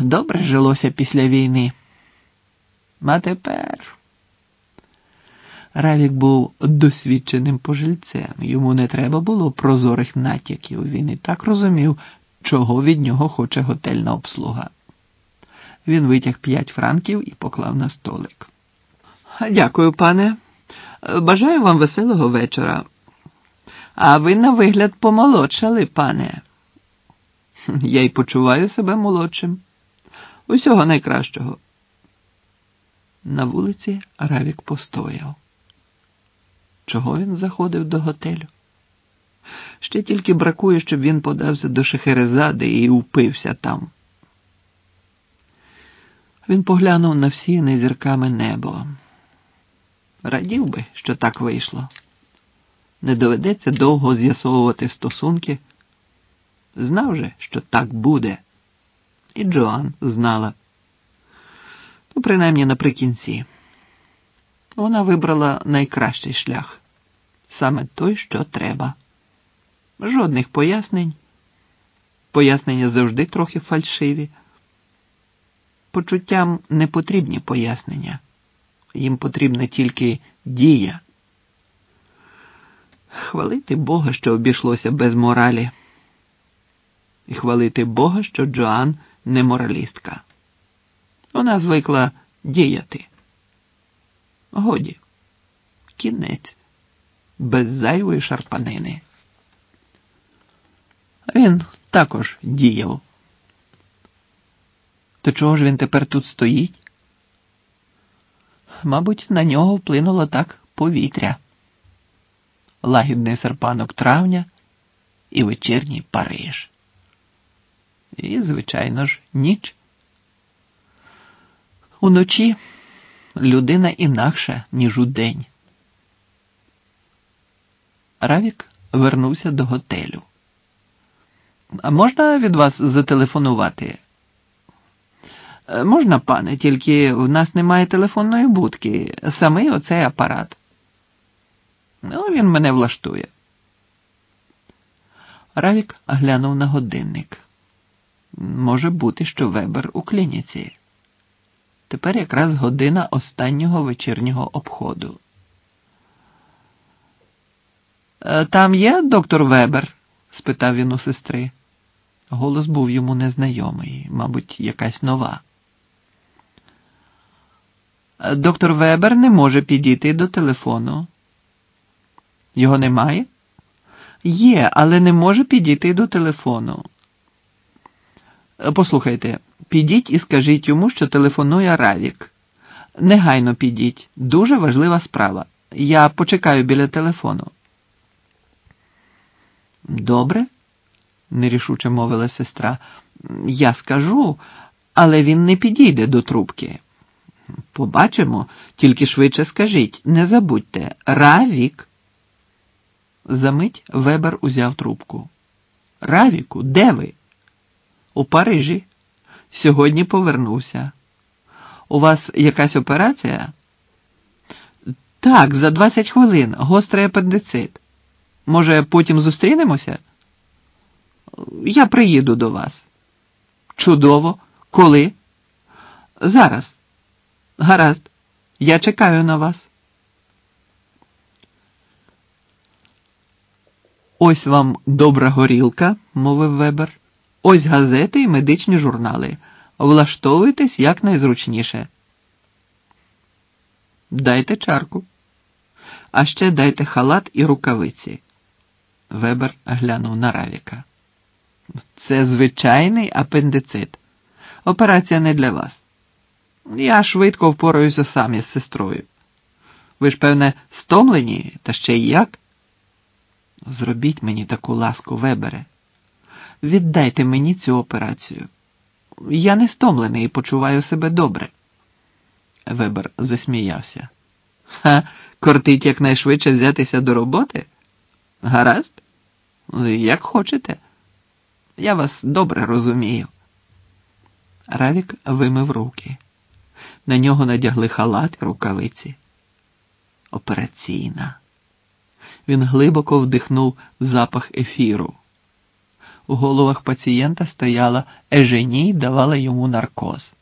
Добре жилося після війни. А тепер. Равік був досвідченим пожильцем, йому не треба було прозорих натяків. Він і так розумів, чого від нього хоче готельна обслуга. Він витяг п'ять франків і поклав на столик. Дякую, пане. Бажаю вам веселого вечора. А ви на вигляд помолодшали, пане. Я й почуваю себе молодшим. Усього найкращого. На вулиці Равік постояв. Чого він заходив до готелю? Ще тільки бракує, щоб він подався до Шехерезади і упився там. Він поглянув на всіяне зірками небо. Радів би, що так вийшло. Не доведеться довго з'ясовувати стосунки. Знав же, що так буде. І Джоан знала. Ну, принаймні наприкінці. Вона вибрала найкращий шлях саме той, що треба. Жодних пояснень. Пояснення завжди трохи фальшиві. Почуттям не потрібні пояснення. Їм потрібна тільки дія. Хвалити Бога, що обійшлося без моралі. І хвалити Бога, що Джоан не моралістка. Вона звикла діяти. Годі, кінець, без зайвої шарпанини. Він також діяв. То чого ж він тепер тут стоїть? Мабуть, на нього вплинуло так повітря, лагідний серпанок травня і вечірній Париж. І, звичайно ж, ніч. Уночі людина інакша, ніж удень. Равік вернувся до готелю. А можна від вас зателефонувати? «Е, Можна, пане, тільки в нас немає телефонної будки, самий оцей апарат. Ну, він мене влаштує. Равік глянув на годинник. Може бути, що Вебер у клініці. Тепер якраз година останнього вечірнього обходу. «Е, Там є доктор Вебер? спитав він у сестри. Голос був йому незнайомий, мабуть, якась нова. «Е, Доктор Вебер не може підійти до телефону. Його немає? Є, але не може підійти до телефону. «Е, Послухайте, підіть і скажіть йому, що телефонує Равік. Негайно підіть. Дуже важлива справа. Я почекаю біля телефону. Добре, нерішуче мовила сестра. Я скажу, але він не підійде до трубки. Побачимо, тільки швидше скажіть, не забудьте, Равік. Замить Вебер узяв трубку. Равіку, де ви? У Парижі. Сьогодні повернувся. У вас якась операція? Так, за 20 хвилин. Гострий апендицит. Може, потім зустрінемося? Я приїду до вас. Чудово. Коли? Зараз. Гаразд. Я чекаю на вас. Ось вам добра горілка, мовив Вебер. Ось газети і медичні журнали. Влаштовуйтесь якнайзручніше. Дайте чарку. А ще дайте халат і рукавиці. Вебер глянув на Равіка. Це звичайний апендицит. Операція не для вас. Я швидко впораюся сам із сестрою. Ви ж, певне, стомлені, та ще й як? Зробіть мені таку ласку, Вебере. Віддайте мені цю операцію. Я не стомлений і почуваю себе добре. Вебер засміявся. Ха, кортить якнайшвидше взятися до роботи? Гаразд? Як хочете. Я вас добре розумію. Равік вимив руки. На нього надягли халат і рукавиці. Операційна. Він глибоко вдихнув запах ефіру. Головах пацієнта стояла Ежені й давала йому наркоз.